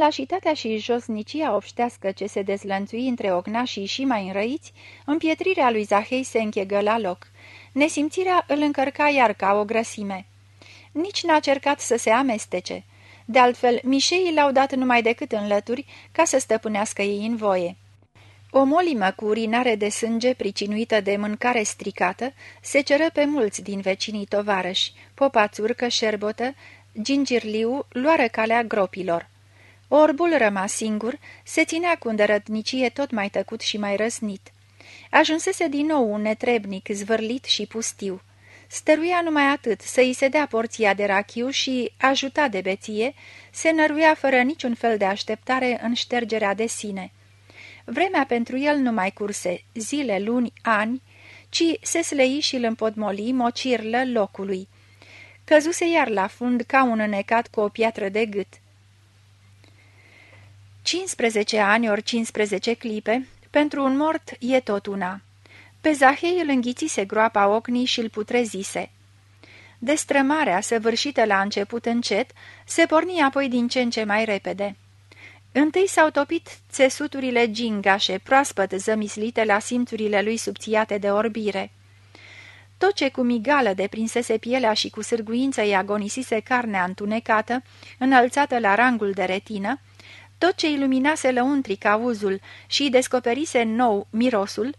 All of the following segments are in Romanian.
lașitatea și josnicia obștească ce se dezlănțui între ognașii și mai înrăiți, împietrirea lui Zahei se închegă la loc. Nesimțirea îl încărca iar ca o grăsime. Nici n-a cercat să se amestece. De altfel, mișeii l-au dat numai decât în lături ca să stăpânească ei în voie. O molimă cu urinare de sânge pricinuită de mâncare stricată se ceră pe mulți din vecinii tovarăși, popațurcă, șerbotă, gingirliu, luară calea gropilor. Orbul rămas singur, se ținea cu îndărătnicie tot mai tăcut și mai răsnit. Ajunsese din nou un netrebnic zvârlit și pustiu. Stăruia numai atât, să-i se dea porția de rachiu și, ajutat de beție, se năruia fără niciun fel de așteptare în ștergerea de sine. Vremea pentru el nu mai curse, zile, luni, ani, ci se slăi și îl împodmoli mocirlă locului. Căzuse iar la fund ca un înecat cu o piatră de gât. 15 ani ori 15 clipe, pentru un mort e tot una. Pe Zahei îl înghițise groapa ocnii și îl putrezise. Destrămarea, săvârșită la început încet, se porni apoi din ce în ce mai repede. Întâi s-au topit țesuturile gingașe, proaspăt zămislite la simțurile lui subțiate de orbire. Tot ce cu migală deprinsese pielea și cu sârguință îi agonisise carnea întunecată, înălțată la rangul de retină, tot ce iluminase lăuntric auzul și descoperise nou mirosul,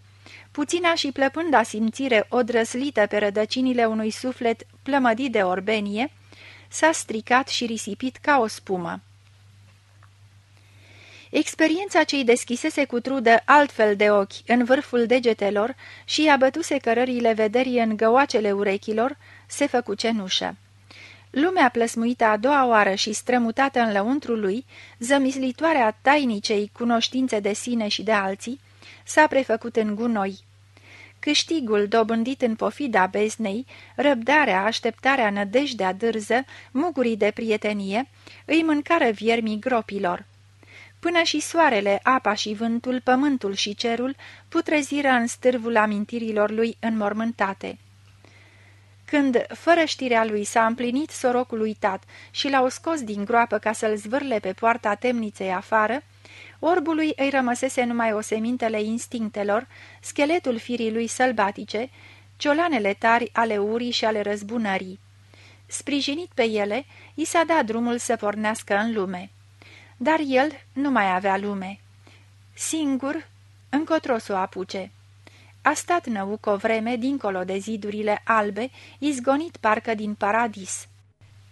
puțina și plăpânda simțire odrăslită pe rădăcinile unui suflet plămădit de orbenie, s-a stricat și risipit ca o spumă. Experiența ce-i deschisese cu trudă altfel de ochi în vârful degetelor și i-a bătuse cărările vederii în găoacele urechilor, se făcu cenușă. Lumea plăsmuită a doua oară și strămutată în lăuntru lui, zămislitoarea tainicei cunoștințe de sine și de alții, s-a prefăcut în gunoi. Câștigul dobândit în pofida beznei, răbdarea, așteptarea, nădejdea dârză, mugurii de prietenie, îi mâncară viermii gropilor. Până și soarele, apa și vântul, pământul și cerul putreziră în stârvul amintirilor lui înmormântate. Când, fără știrea lui, s-a împlinit sorocul uitat și l-au scos din groapă ca să-l zvârle pe poarta temniței afară, orbului îi rămăsese numai osemintele instinctelor, scheletul firii lui sălbatice, ciolanele tari ale urii și ale răzbunării. Sprijinit pe ele, i s-a dat drumul să pornească în lume. Dar el nu mai avea lume. Singur, încotro să o apuce. A stat năuc o vreme dincolo de zidurile albe, izgonit parcă din paradis.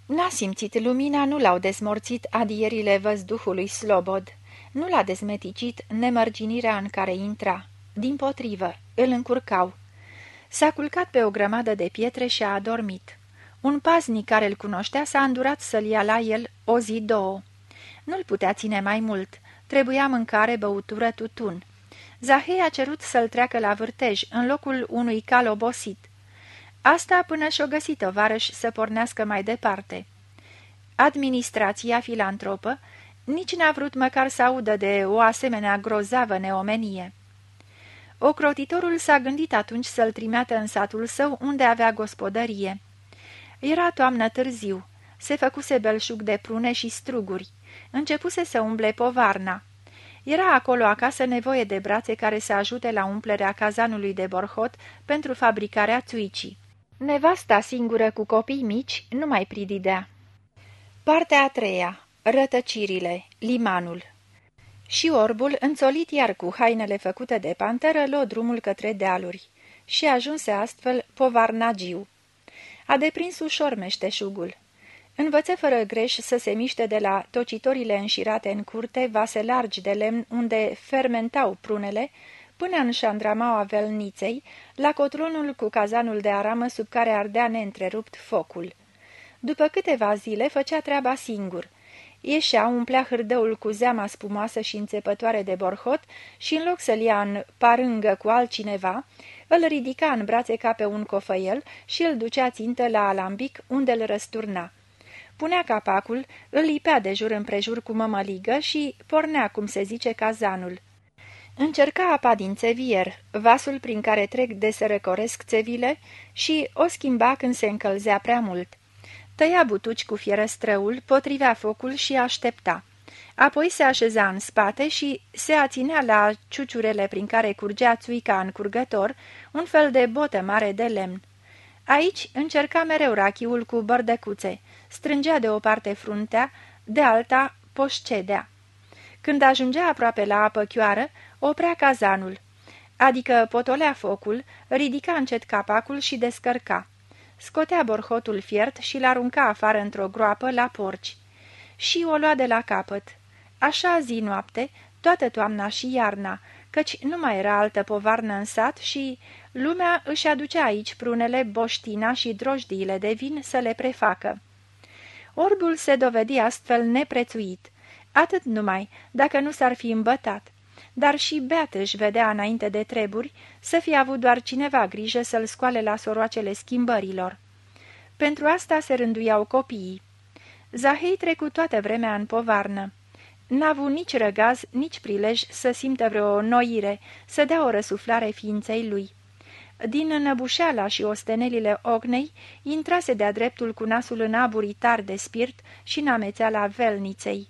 N-a simțit lumina, nu l-au desmorțit adierile văzduhului slobod. Nu l-a dezmeticit nemărginirea în care intra. Din potrivă, îl încurcau. S-a culcat pe o grămadă de pietre și a adormit. Un paznic care îl cunoștea s-a îndurat să-l ia la el o zi două. Nu-l putea ține mai mult. Trebuia mâncare, băutură, tutun. Zahei a cerut să-l treacă la vârtej, în locul unui cal obosit. Asta până și-o găsit tovarăș să pornească mai departe. Administrația filantropă nici n-a vrut măcar să audă de o asemenea grozavă neomenie. Ocrotitorul s-a gândit atunci să-l trimeată în satul său unde avea gospodărie. Era toamnă târziu, se făcuse belșug de prune și struguri, începuse să umble povarna. Era acolo acasă nevoie de brațe care să ajute la umplerea cazanului de borhot pentru fabricarea țuicii. Nevasta singură cu copii mici nu mai prididea. Partea a treia. Rătăcirile. Limanul. Și orbul, înțolit iar cu hainele făcute de panteră, luă drumul către dealuri și ajunse astfel povarnagiu. A deprins ușor meșteșugul. Învăță fără greș să se miște de la tocitorile înșirate în curte, vase largi de lemn unde fermentau prunele, până în șandramaua velniței, la cotronul cu cazanul de aramă sub care ardea neîntrerupt focul. După câteva zile făcea treaba singur. Ieșea, umplea hârdăul cu zeama spumoasă și înțepătoare de borhot și în loc să-l ia în parângă cu altcineva, îl ridica în brațe ca pe un cofăiel și îl ducea țintă la alambic unde îl răsturna punea capacul, îl lipea de jur împrejur cu mămăligă și pornea, cum se zice, cazanul. Încerca apa din țevier, vasul prin care trec de se răcoresc țevile și o schimba când se încălzea prea mult. Tăia butuci cu fierăstrăul, potrivea focul și aștepta. apoi se așeza în spate și se aținea la ciuciurele prin care curgea țuica în curgător, un fel de botă mare de lemn. Aici încerca mereu rachiul cu bărdecuțe, strângea de o parte fruntea, de alta poșcedea. Când ajungea aproape la apă chioară, oprea cazanul, adică potolea focul, ridica încet capacul și descărca. Scotea borhotul fiert și l-arunca afară într-o groapă la porci. Și o lua de la capăt. Așa zi-noapte, toată toamna și iarna, căci nu mai era altă povarnă în sat și lumea își aducea aici prunele, boștina și drojdiile de vin să le prefacă. Orbul se dovedi astfel neprețuit. Atât numai, dacă nu s-ar fi îmbătat. Dar și beat își vedea înainte de treburi să fie avut doar cineva grijă să-l scoale la soroacele schimbărilor. Pentru asta se rânduiau copiii. Zahei trecu toată vremea în povarnă. N-a avut nici răgaz, nici prilej să simtă vreo noire, să dea o răsuflare ființei lui. Din înăbușeala și ostenelile ognei, intrase de-a dreptul cu nasul în aburitar de spirit și în amețeala velniței.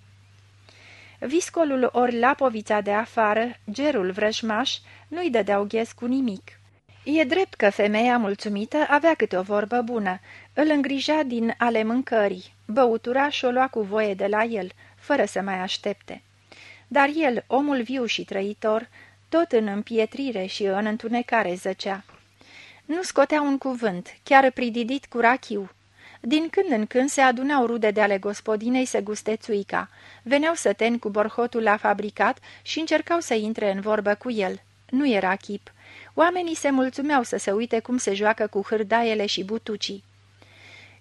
Viscolul ori lapovița de afară, gerul vrăjmaș, nu-i dădeau ghes cu nimic. E drept că femeia mulțumită avea câte o vorbă bună, îl îngrija din ale mâncării, băutura și-o lua cu voie de la el, fără să mai aștepte. Dar el, omul viu și trăitor, tot în împietrire și în întunecare zăcea. Nu scotea un cuvânt, chiar prididit cu rachiu. Din când în când se adunau rude de ale gospodinei să guste țuica. Veneau săteni cu borhotul la fabricat și încercau să intre în vorbă cu el. Nu era chip. Oamenii se mulțumeau să se uite cum se joacă cu hârdaiele și butucii.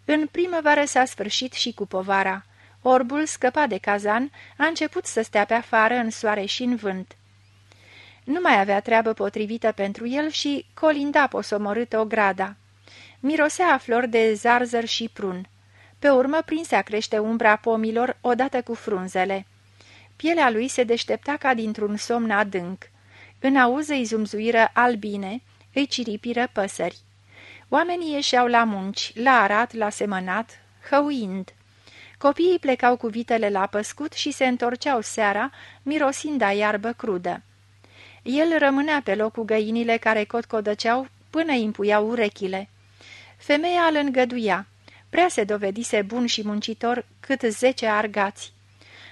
În primăvară s-a sfârșit și cu povara. Orbul, scăpat de cazan, a început să stea pe afară în soare și în vânt. Nu mai avea treabă potrivită pentru el și colinda posomorât o grada. Mirosea flor de zarzăr și prun. Pe urmă prinse a crește umbra pomilor odată cu frunzele. Pielea lui se deștepta ca dintr-un somn adânc. În auză îi zumzuiră albine, îi ciripiră păsări. Oamenii ieșeau la munci, la arat, la semănat, hăuind. Copiii plecau cu vitele la păscut și se întorceau seara, mirosind a iarbă crudă. El rămânea pe loc cu găinile care cotcodăceau până impuiau urechile. Femeia îl îngăduia. Prea se dovedise bun și muncitor cât zece argați.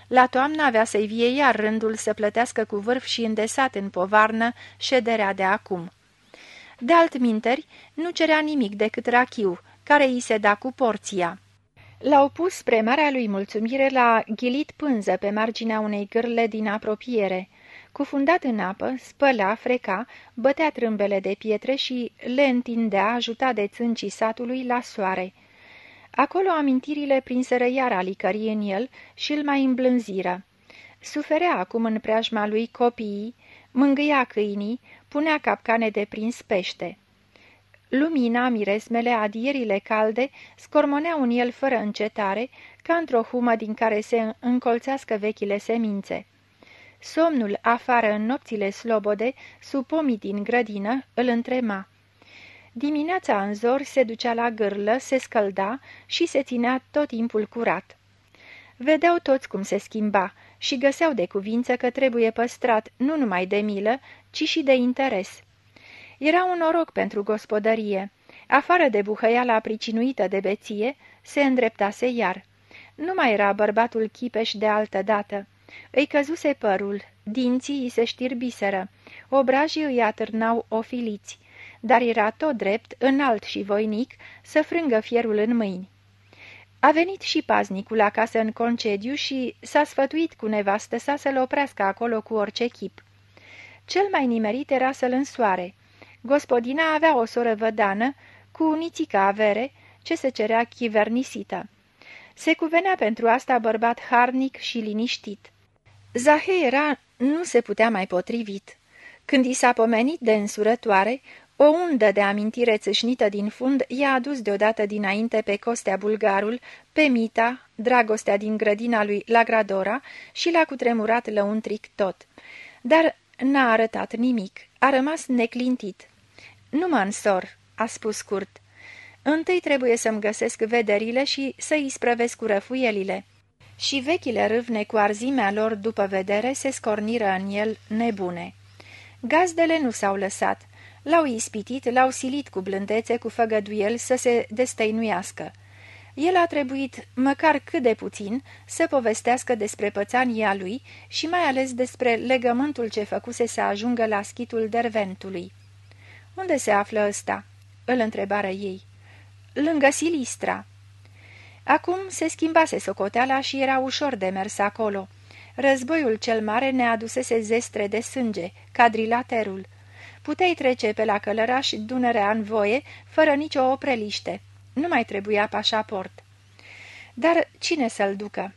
La toamnă avea să-i vie iar rândul să plătească cu vârf și îndesat în povarnă șederea de acum. De altminteri, nu cerea nimic decât rachiu, care îi se da cu porția. L-au pus spre marea lui mulțumire la ghilit pânză pe marginea unei gârle din apropiere. Cufundat în apă, spăla, freca, bătea trâmbele de pietre și le întindea, ajutat de țâncii satului, la soare. Acolo amintirile prinseră iar alicării în el și îl mai îmblânziră. Suferea acum în preajma lui copiii, mângâia câinii, punea capcane de prins pește. Lumina, miresmele, adierile calde scormoneau în el fără încetare, ca într-o humă din care se încolțească vechile semințe. Somnul afară în nopțile slobode, sub pomii din grădină, îl întrema. Dimineața în zor se ducea la gârlă, se scălda și se ținea tot timpul curat. Vedeau toți cum se schimba și găseau de cuvință că trebuie păstrat nu numai de milă, ci și de interes. Era un noroc pentru gospodărie. Afară de buhăiala pricinuită de beție, se îndreptase iar. Nu mai era bărbatul chipeș de altă dată. Îi căzuse părul, dinții îi se știrbiseră, obrajii îi atârnau ofiliți, dar era tot drept, înalt și voinic, să frângă fierul în mâini. A venit și paznicul acasă în concediu și s-a sfătuit cu nevastă sa să-l oprească acolo cu orice chip. Cel mai nimerit era să-l însoare. Gospodina avea o soră vădană, cu unițica avere, ce se cerea chivernisită. Se cuvenea pentru asta bărbat harnic și liniștit. Zahe era nu se putea mai potrivit. Când i s-a pomenit de însurătoare, o undă de amintire țâșnită din fund i-a adus deodată dinainte pe Costea Bulgarul, pe Mita, dragostea din grădina lui la Gradora și l-a cutremurat lăuntric tot. Dar n-a arătat nimic, a rămas neclintit. Nu mă însor," a spus scurt. Întâi trebuie să-mi găsesc vederile și să-i sprăvesc cu răfuielile." Și vechile râvne cu arzimea lor după vedere se scorniră în el nebune. Gazdele nu s-au lăsat. L-au ispitit, l-au silit cu blândețe, cu făgăduiel să se destăinuiască. El a trebuit, măcar cât de puțin, să povestească despre pățania lui și mai ales despre legământul ce făcuse să ajungă la schitul derventului. Unde se află ăsta?" îl întrebară ei. Lângă Silistra." Acum se schimbase socoteala și era ușor de mers acolo. Războiul cel mare ne adusese zestre de sânge, cadrilaterul. Puteai trece pe la călăraș Dunărea în voie, fără nicio opreliște. Nu mai trebuia pașaport. Dar cine să-l ducă?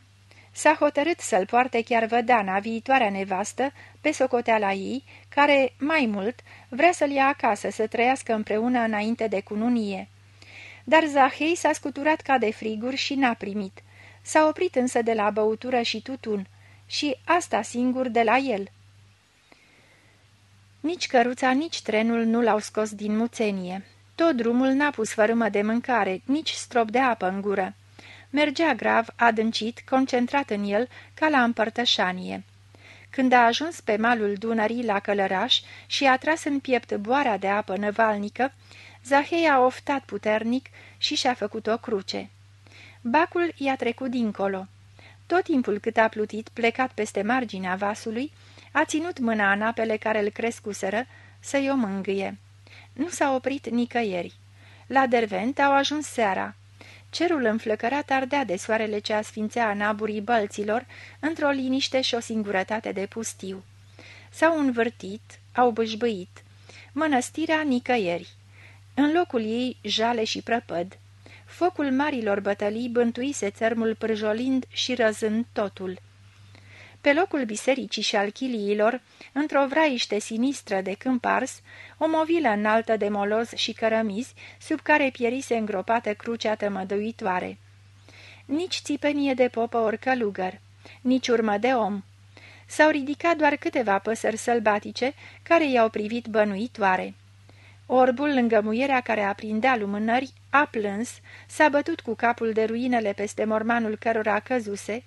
S-a hotărât să-l poarte chiar vădana, viitoarea nevastă, pe socoteala ei, care, mai mult, vrea să-l ia acasă să trăiască împreună înainte de cununie. Dar Zahei s-a scuturat ca de friguri și n-a primit. S-a oprit însă de la băutură și tutun și asta singur de la el. Nici căruța, nici trenul nu l-au scos din muțenie. Tot drumul n-a pus fărâmă de mâncare, nici strop de apă în gură. Mergea grav, adâncit, concentrat în el, ca la împărtășanie. Când a ajuns pe malul Dunării la Călăraș și a tras în piept boarea de apă năvalnică, Zahei a oftat puternic și și-a făcut o cruce. Bacul i-a trecut dincolo. Tot timpul cât a plutit, plecat peste marginea vasului, a ținut mâna în apele care îl crescuseră să-i o mângâie. Nu s-a oprit nicăieri. La Dervent au ajuns seara. Cerul înflăcărat ardea de soarele ce asfințea în aburii bălților, într-o liniște și o singurătate de pustiu. S-au învârtit, au bâșbâit. Mănăstirea nicăieri. În locul ei jale și prăpăd. Focul marilor bătălii bântuise țărmul prăjolind și răzând totul. Pe locul bisericii și al chiliilor, într-o vraiște sinistră de câmp ars, o movilă înaltă de moloz și cărămizi, sub care pierise îngropată crucea tămăduitoare. Nici țipenie de popă ori călugăr, nici urmă de om. S-au ridicat doar câteva păsări sălbatice, care i-au privit bănuitoare. Orbul, lângă muierea care aprindea lumânări, a plâns, s-a bătut cu capul de ruinele peste mormanul cărora căzuse,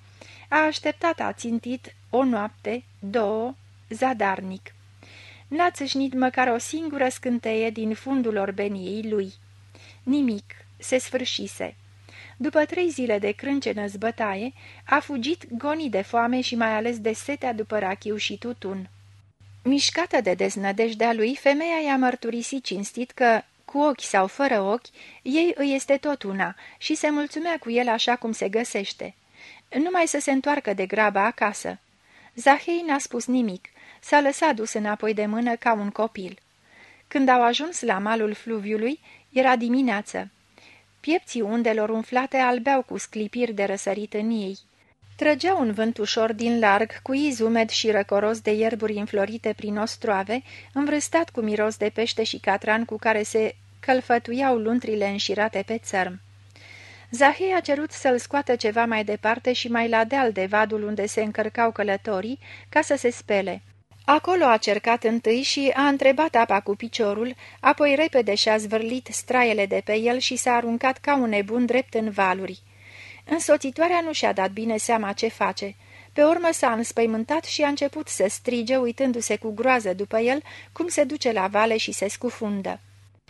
a așteptat a țintit o noapte, două, zadarnic. N-a țâșnit măcar o singură scânteie din fundul orbeniei lui. Nimic, se sfârșise. După trei zile de crâncenă zbătaie, a fugit gonii de foame și mai ales de setea după rachiu și tutun. Mișcată de deznădejdea lui, femeia i-a mărturisit cinstit că, cu ochi sau fără ochi, ei îi este tot una și se mulțumea cu el așa cum se găsește. Numai să se întoarcă de grabă acasă. Zahei n-a spus nimic, s-a lăsat dus înapoi de mână ca un copil. Când au ajuns la malul fluviului, era dimineață. Piepții undelor umflate albeau cu sclipiri de răsărit în ei. Trăgea un vânt ușor din larg, cu izumed și răcoros de ierburi înflorite prin ostroave, învrăstat cu miros de pește și catran cu care se călfătuiau luntrile înșirate pe țărm. Zahei a cerut să-l scoată ceva mai departe și mai la deal de vadul unde se încărcau călătorii, ca să se spele. Acolo a cercat întâi și a întrebat apa cu piciorul, apoi repede și-a zvârlit straiele de pe el și s-a aruncat ca un nebun drept în valuri. Însoțitoarea nu și-a dat bine seama ce face. Pe urmă s-a înspăimântat și a început să strige, uitându-se cu groază după el, cum se duce la vale și se scufundă.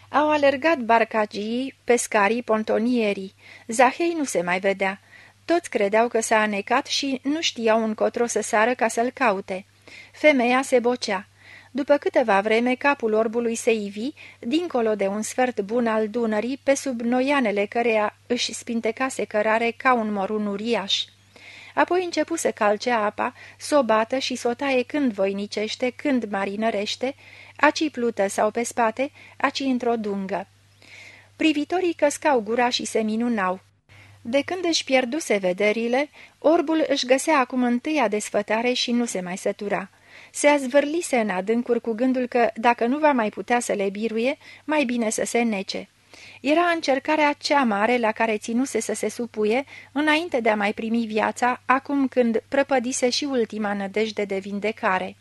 Au alergat barcagii, pescarii, pontonierii. Zahei nu se mai vedea. Toți credeau că s-a anecat și nu știau încotro să sară ca să-l caute. Femeia se bocea. După câteva vreme, capul orbului se ivi, dincolo de un sfert bun al Dunării, pe sub noianele căreia își spintecase cărare ca un morun uriaș. Apoi începu să calce apa, să o bată și să o taie când voinicește, când marinărește, aci plută sau pe spate, aci într-o dungă. Privitorii căscau gura și se minunau. De când își pierduse vederile, orbul își găsea acum întâia desfătare și nu se mai sătura. Se azvârlise în adâncuri cu gândul că, dacă nu va mai putea să le biruie, mai bine să se nece. Era încercarea cea mare la care ținuse să se supuie, înainte de a mai primi viața, acum când prăpădise și ultima nădejde de vindecare.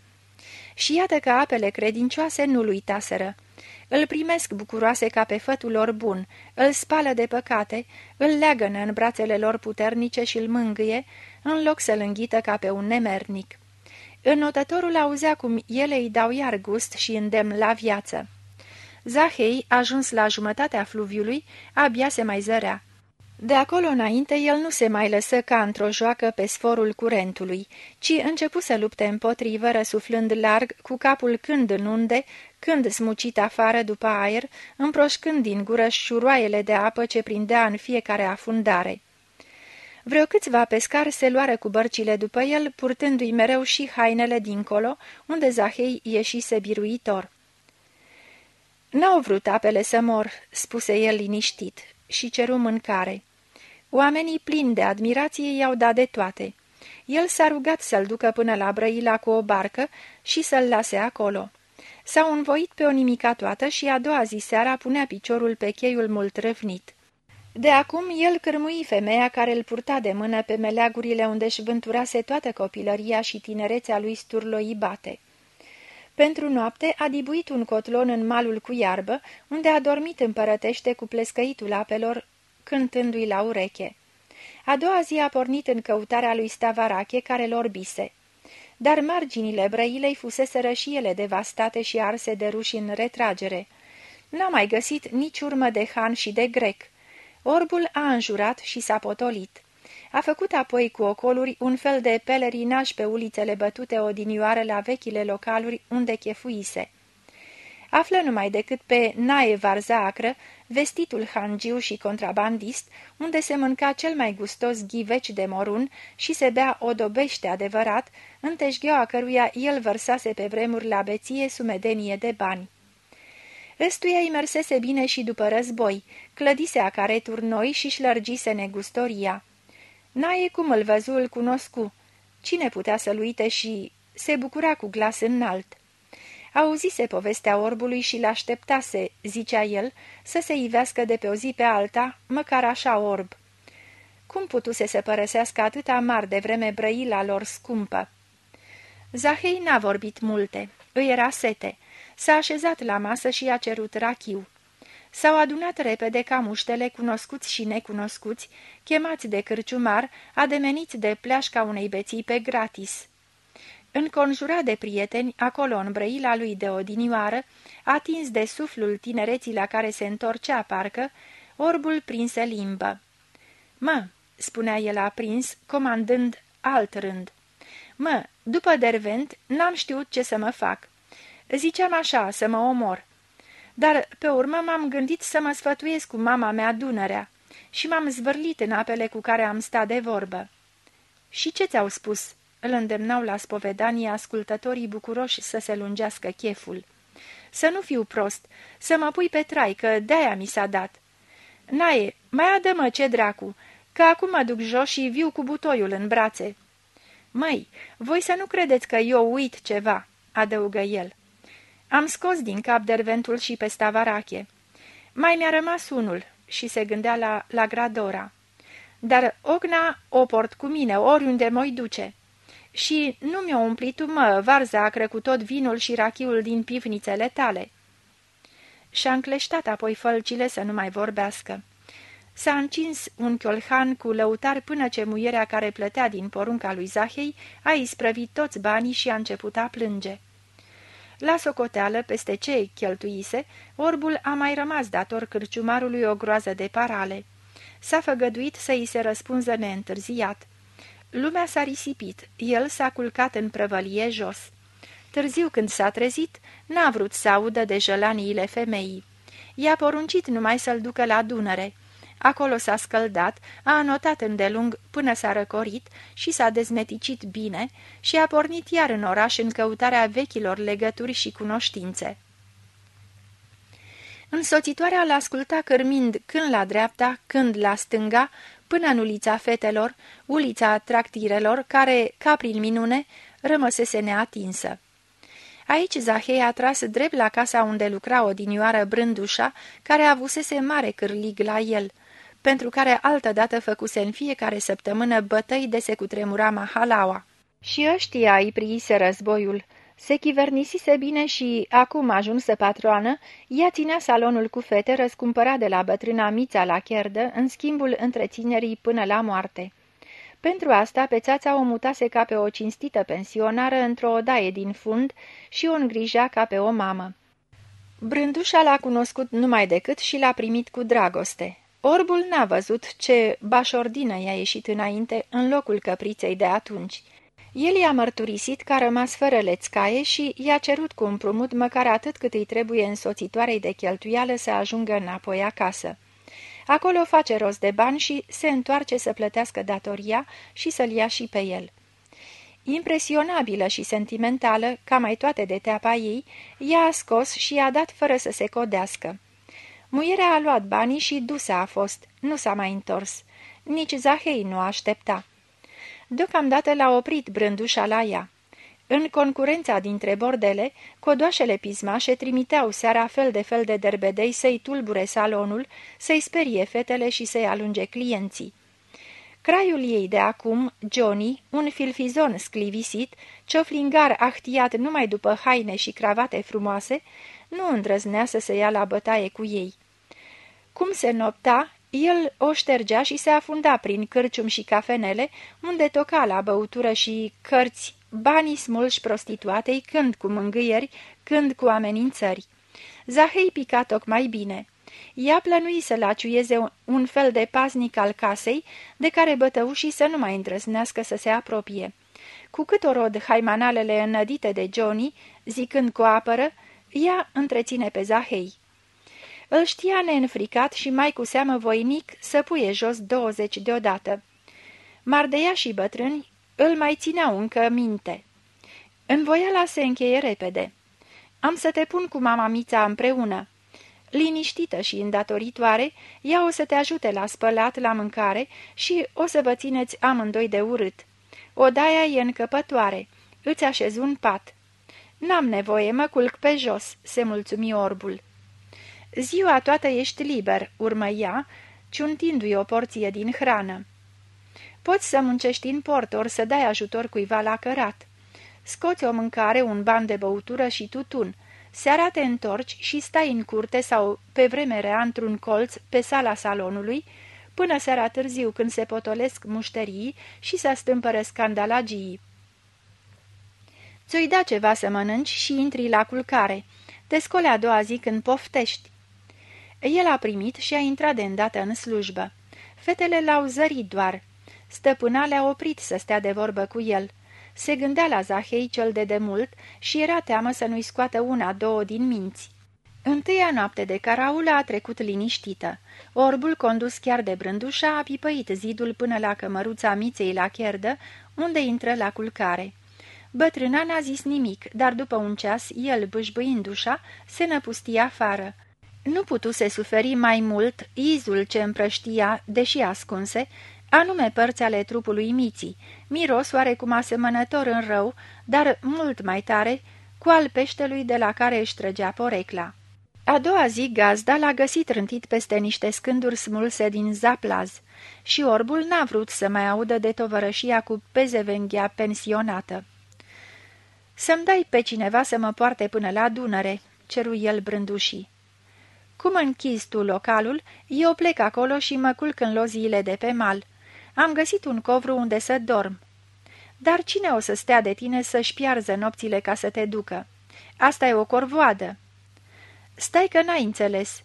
Și iată că apele credincioase nu-l uitaseră. Îl primesc bucuroase ca pe fătul lor bun, îl spală de păcate, îl leagănă în brațele lor puternice și îl mângâie, în loc să-l înghită ca pe un nemernic. Înnotătorul auzea cum ele îi dau iar gust și îndemn la viață. Zahei, ajuns la jumătatea fluviului, abia se mai zărea. De acolo înainte, el nu se mai lăsă ca într-o joacă pe sforul curentului, ci începu să lupte împotrivă, răsuflând larg, cu capul când în unde, când smucit afară după aer, împroșcând din gură șuroaiele de apă ce prindea în fiecare afundare. Vreo câțiva pescari se luară cu bărcile după el, purtându-i mereu și hainele dincolo, unde Zahei ieșise biruitor. N-au vrut apele să mor," spuse el liniștit, și ceru mâncare. Oamenii plini de admirație i-au dat de toate. El s-a rugat să-l ducă până la Brăila cu o barcă și să-l lase acolo. S-au învoit pe o nimica toată și a doua zi seara punea piciorul pe cheiul mult răvnit. De acum el cârmui femeia care îl purta de mână pe meleagurile unde își vânturase toată copilăria și tinerețea lui sturloibate. Pentru noapte a dibuit un cotlon în malul cu iarbă, unde a dormit împărătește cu plescăitul apelor, cântându-i la ureche. A doua zi a pornit în căutarea lui Stavarache, care l orbise. Dar marginile brăilei fuseseră și ele devastate și arse de ruși în retragere. N-a mai găsit nici urmă de han și de grec. Orbul a înjurat și s-a potolit. A făcut apoi cu ocoluri un fel de pelerinaj pe ulițele bătute odinioare la vechile localuri unde chefuise. Află numai decât pe Nae Varzaacră, vestitul hangiu și contrabandist, unde se mânca cel mai gustos ghiveci de morun și se bea o dobește adevărat, în teșgheaua căruia el vărsase pe vremuri la beție sumedenie de bani. Ăstuia îi mersese bine și după război, clădise acareturi noi și șlărgise negustoria. Naie cum îl văzu, îl cunoscu. Cine putea să-l uite și se bucura cu glas înalt. Auzise povestea orbului și l-așteptase, zicea el, să se ivească de pe o zi pe alta, măcar așa orb. Cum putuse să părăsească atâta mar de vreme brăila lor scumpă? Zahei n-a vorbit multe. Îi era sete. S-a așezat la masă și a cerut rachiu. S-au adunat repede ca muștele cunoscuți și necunoscuți, chemați de cârciumar, ademeniți de pleașca unei beții pe gratis. Înconjurat de prieteni, acolo în brăila lui de odinioară, atins de suflul tinereții la care se întorcea parcă, orbul prinse limbă. Mă, spunea el aprins, comandând alt rând. Mă, după dervent, n-am știut ce să mă fac. Ziceam așa, să mă omor. Dar pe urmă m-am gândit să mă sfătuiesc cu mama mea Dunărea și m-am zvârlit în apele cu care am stat de vorbă. Și ce ți-au spus?" îl îndemnau la spovedanie ascultătorii bucuroși să se lungească cheful. Să nu fiu prost, să mă pui pe trai, că de-aia mi s-a dat." Nae, mai adă-mă ce dracu, că acum mă duc jos și viu cu butoiul în brațe." Măi, voi să nu credeți că eu uit ceva," adăugă el. Am scos din cap derventul și pe stavarache. Mai mi-a rămas unul și se gândea la, la Gradora. Dar ogna o port cu mine oriunde mă duce. Și nu mi-o umplit, mă, varza cu tot vinul și rachiul din pivnițele tale. Și-a încleștat apoi fălcile să nu mai vorbească. S-a încins un chiolhan cu lăutar până ce muierea care plătea din porunca lui Zahei a isprăvit toți banii și a început a plânge. La socoteală, peste ce cheltuise, orbul a mai rămas dator cârciumarului o groază de parale. S-a făgăduit să îi se răspunză neîntârziat. Lumea s-a risipit, el s-a culcat în prăvălie jos. Târziu când s-a trezit, n-a vrut să audă de jălaniile femeii. I-a poruncit numai să-l ducă la Dunăre. Acolo s-a scăldat, a anotat îndelung până s-a răcorit și s-a dezmeticit bine și a pornit iar în oraș în căutarea vechilor legături și cunoștințe. Însoțitoarea l-asculta cărmind când la dreapta, când la stânga, până în ulița fetelor, ulița tractirelor, care, ca prin minune, rămăsese neatinsă. Aici Zahei a tras drept la casa unde lucra odinioară brândușa, care avusese mare cârlig la el – pentru care altădată făcuse în fiecare săptămână bătăi de se cutremura Mahalaua. Și ăștia îi priise războiul. Se chivernisise bine și, acum ajunsă patroană, ea ținea salonul cu fete răscumpărat de la bătrâna Mița la cherdă, în schimbul întreținerii până la moarte. Pentru asta, pețața o mutase ca pe o cinstită pensionară într-o odaie din fund și o îngrija ca pe o mamă. Brândușa l-a cunoscut numai decât și l-a primit cu dragoste. Orbul n-a văzut ce bașordină i-a ieșit înainte în locul căpriței de atunci. El i-a mărturisit că a rămas fără lețcaie și i-a cerut cu împrumut măcar atât cât îi trebuie însoțitoarei de cheltuială să ajungă înapoi acasă. Acolo face rost de bani și se întoarce să plătească datoria și să-l ia și pe el. Impresionabilă și sentimentală, ca mai toate de teapa ei, ea a scos și i-a dat fără să se codească. Muierea a luat banii și dusă a fost, nu s-a mai întors. Nici Zahei nu aștepta. Deocamdată l-a oprit brândușa la ea. În concurența dintre bordele, codoașele pismașe trimiteau seara fel de fel de derbedei să-i tulbure salonul, să-i sperie fetele și să-i alunge clienții. Craiul ei de acum, Johnny, un filfizon sclivisit, cioflingar ahtiat numai după haine și cravate frumoase, nu îndrăznea să se ia la bătaie cu ei. Cum se nopta, el o ștergea și se afunda prin cârcium și cafenele, unde toca la băutură și cărți, banii smulși prostituatei, când cu mângâieri, când cu amenințări. Zahei pica tocmai bine. Ea plănui să laciuieze un fel de paznic al casei, de care bătăușii să nu mai îndrăznească să se apropie. Cu cât o rod haimanalele înădite de Johnny, zicând cu apără, ea întreține pe Zahei. Îl știa neînfricat și mai cu seamă voinic să puie jos douăzeci deodată. Mardeia și bătrâni îl mai țineau încă minte. Învoiala se încheie repede. Am să te pun cu mama Mița împreună. Liniștită și îndatoritoare, ea o să te ajute la spălat, la mâncare și o să vă țineți amândoi de urât. Odaia e încăpătoare. Îți așez un pat. N-am nevoie, mă culc pe jos," se mulțumi orbul. Ziua toată ești liber," urmă ea, ciuntindu-i o porție din hrană. Poți să muncești în port, ori să dai ajutor cuiva la cărat. Scoți o mâncare, un ban de băutură și tutun. Seara te întorci și stai în curte sau pe vreme rea într-un colț pe sala salonului, până seara târziu când se potolesc mușterii și se stâmpără scandalagii. Ți-o da ceva să mănânci și intri la culcare. Te scole a doua zi când poftești. El a primit și a intrat de îndată în slujbă. Fetele l-au zărit doar. Stăpâna le-a oprit să stea de vorbă cu el. Se gândea la Zahei cel de demult și era teamă să nu-i scoată una, două din minți. Întâia noapte de caraulă a trecut liniștită. Orbul, condus chiar de brândușa, a pipăit zidul până la cămăruța miței la cherdă, unde intră la culcare. Bătrâna n-a zis nimic, dar după un ceas, el, bâșbâindu-șa, se năpustia afară. Nu putuse suferi mai mult izul ce împrăștia, deși ascunse, anume părți ale trupului miții, miros oarecum asemănător în rău, dar mult mai tare, cu al peștelui de la care își trăgea porecla. A doua zi gazda l-a găsit rântit peste niște scânduri smulse din zaplaz și orbul n-a vrut să mai audă de tovărășia cu pezevenghea pensionată. Să-mi dai pe cineva să mă poarte până la Dunăre," ceru el brândușii. Cum închizi tu localul, eu plec acolo și mă culc în loziile de pe mal. Am găsit un covru unde să dorm. Dar cine o să stea de tine să-și piarză nopțile ca să te ducă? Asta e o corvoadă." Stai că n-ai înțeles."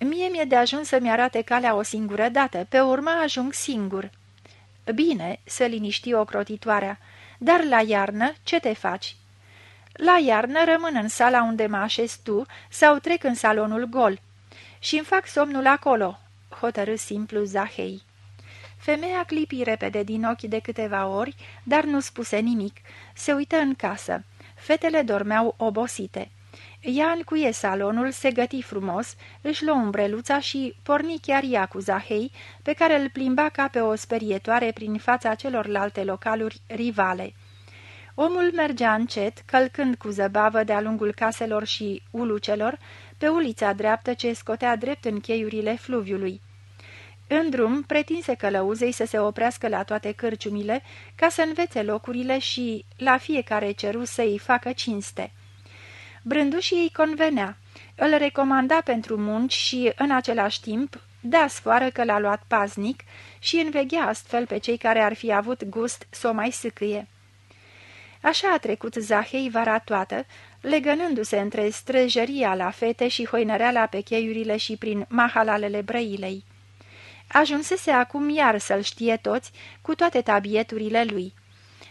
Mie mi-e de ajuns să-mi arate calea o singură dată, pe urmă ajung singur." Bine," se liniști ocrotitoarea, dar la iarnă ce te faci?" La iarnă rămân în sala unde mă așez tu sau trec în salonul gol. și îmi fac somnul acolo, hotărâ simplu Zahei. Femeia clipi repede din ochi de câteva ori, dar nu spuse nimic. Se uită în casă. Fetele dormeau obosite. Ea încuie salonul, se găti frumos, își luă umbreluța și porni chiar ea cu Zahei, pe care îl plimba ca pe o sperietoare prin fața celorlalte localuri rivale. Omul mergea încet, călcând cu zăbavă de-a lungul caselor și ulucelor, pe ulița dreaptă ce scotea drept în cheiurile fluviului. În drum, pretinse călăuzei să se oprească la toate cârciumile, ca să învețe locurile și, la fiecare ceru, să-i facă cinste. Brândușii îi convenea, îl recomanda pentru munci și, în același timp, da sfoară că l-a luat paznic și înveghea astfel pe cei care ar fi avut gust să o mai sâcâie. Așa a trecut Zahei vara toată, legănându-se între străjeria la fete și hoinăreala pe cheiurile și prin mahalalele brăilei. Ajunsese acum iar să-l știe toți, cu toate tabieturile lui.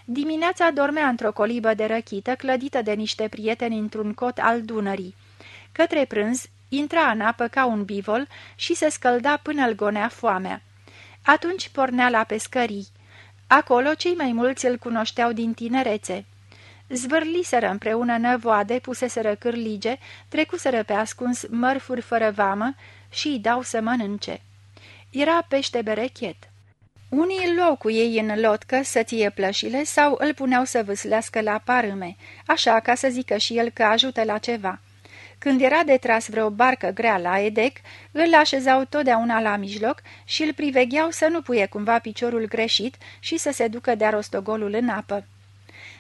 Dimineața dormea într-o colibă de răchită, clădită de niște prieteni într-un cot al Dunării. Către prânz, intra în apă ca un bivol și se scălda până îl gonea foamea. Atunci pornea la pescării. Acolo cei mai mulți îl cunoșteau din tinerețe. Zvârliseră împreună năvoade, puseseră cârlige, trecuseră pe ascuns mărfuri fără vamă și îi dau să mănânce. Era pește berechet. Unii îl luau cu ei în lotcă să ție plășile sau îl puneau să vâslească la parâme, așa ca să zică și el că ajută la ceva. Când era de tras vreo barcă grea la edec, îl așezau totdeauna la mijloc și îl privegheau să nu puie cumva piciorul greșit și să se ducă de-a rostogolul în apă.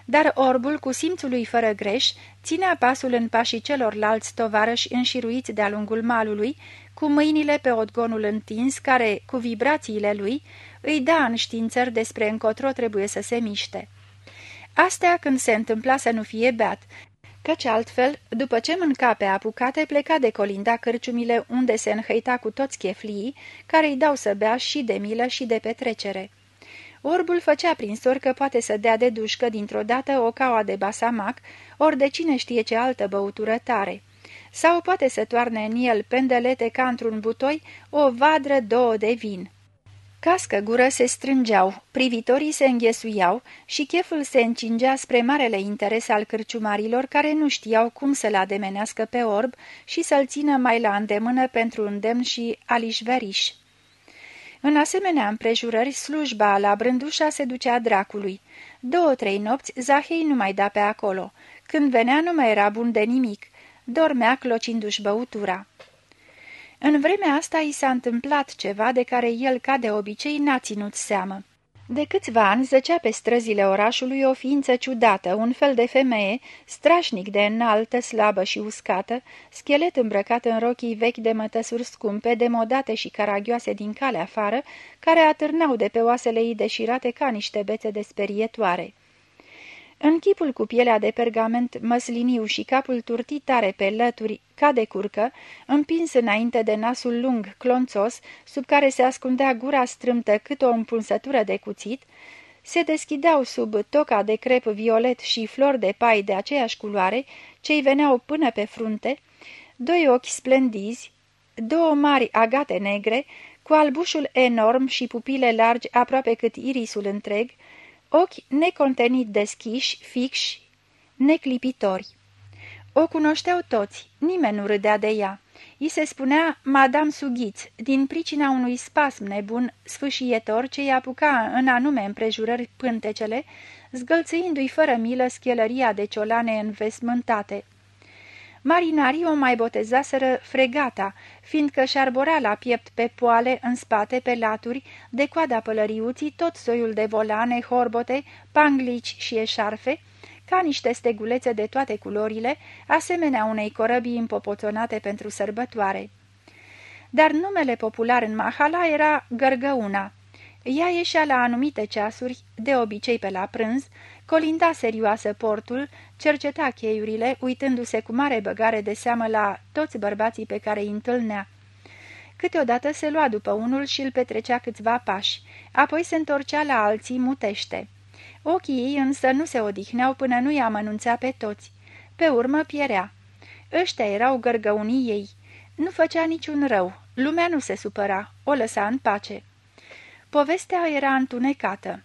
Dar orbul, cu simțul lui fără greș, ținea pasul în pașii celorlalți tovarăși înșiruiți de-a lungul malului, cu mâinile pe odgonul întins, care, cu vibrațiile lui, îi da înștiințări despre încotro trebuie să se miște. Astea când se întâmpla să nu fie beat, căci altfel, după ce mânca pe apucate, pleca de colinda cărciumile unde se înhăita cu toți cheflii, care îi dau să bea și de milă și de petrecere. Orbul făcea prin sor că poate să dea de dușcă dintr-o dată o caua de basamac, ori de cine știe ce altă băutură tare. Sau poate să toarne în el pendelete ca într-un butoi o vadră două de vin. Cască gură se strângeau, privitorii se înghesuiau și cheful se încingea spre marele interes al cârciumarilor care nu știau cum să-l ademenească pe orb și să-l țină mai la îndemână pentru îndemn și alișveriș. În asemenea împrejurări, slujba la brândușa se ducea dracului. Două-trei nopți, Zahei nu mai da pe acolo. Când venea, nu mai era bun de nimic. Dormea clocindu-și băutura. În vremea asta i s-a întâmplat ceva de care el, ca de obicei, n-a ținut seamă. De câțiva ani zăcea pe străzile orașului o ființă ciudată, un fel de femeie, strașnic de înaltă, slabă și uscată, schelet îmbrăcat în rochii vechi de mătăsuri scumpe, demodate și caragioase din calea afară, care atârnau de pe oasele ei deșirate ca niște bețe de sperietoare. În chipul cu pielea de pergament măsliniu și capul turtit tare pe lături ca de curcă, împins înainte de nasul lung, clonțos, sub care se ascundea gura strâmtă cât o împunsătură de cuțit, se deschideau sub toca de crep violet și flori de pai de aceeași culoare, ce-i veneau până pe frunte, doi ochi splendizi, două mari agate negre, cu albușul enorm și pupile largi aproape cât irisul întreg, ochi necontenit deschiși, fixi, neclipitori. O cunoșteau toți, nimeni nu râdea de ea. I se spunea Madame Sughiț, din pricina unui spasm nebun sfâșietor ce i apuca în anume împrejurări pântecele, zgălțăindu-i fără milă schelăria de ciolane învesmântate. Marinarii o mai botezaseră fregata, fiindcă și-arborea la piept pe poale, în spate, pe laturi, de coada pălăriuții, tot soiul de volane, horbote, panglici și eșarfe, ca niște stegulețe de toate culorile, asemenea unei corăbii împopoțonate pentru sărbătoare. Dar numele popular în Mahala era Gărgăuna. Ea ieșea la anumite ceasuri, de obicei pe la prânz, colinda serioasă portul, cerceta cheiurile, uitându-se cu mare băgare de seamă la toți bărbații pe care îi întâlnea. Câteodată se lua după unul și îl petrecea câțiva pași, apoi se întorcea la alții mutește. Ochii ei însă nu se odihneau până nu i amănunțea pe toți. Pe urmă pierea. Ăștia erau gărgăunii ei. Nu făcea niciun rău, lumea nu se supăra, o lăsa în pace. Povestea era întunecată.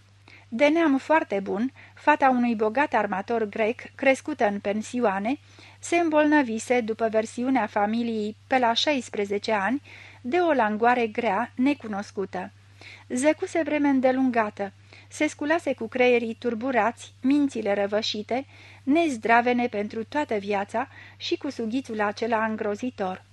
De neam foarte bun, fata unui bogat armator grec, crescută în pensioane, se îmbolnăvise, după versiunea familiei pe la 16 ani, de o langoare grea, necunoscută. Zăcuse vreme îndelungată, se sculase cu creierii turburați, mințile răvășite, nezdravene pentru toată viața și cu sughițul acela îngrozitor.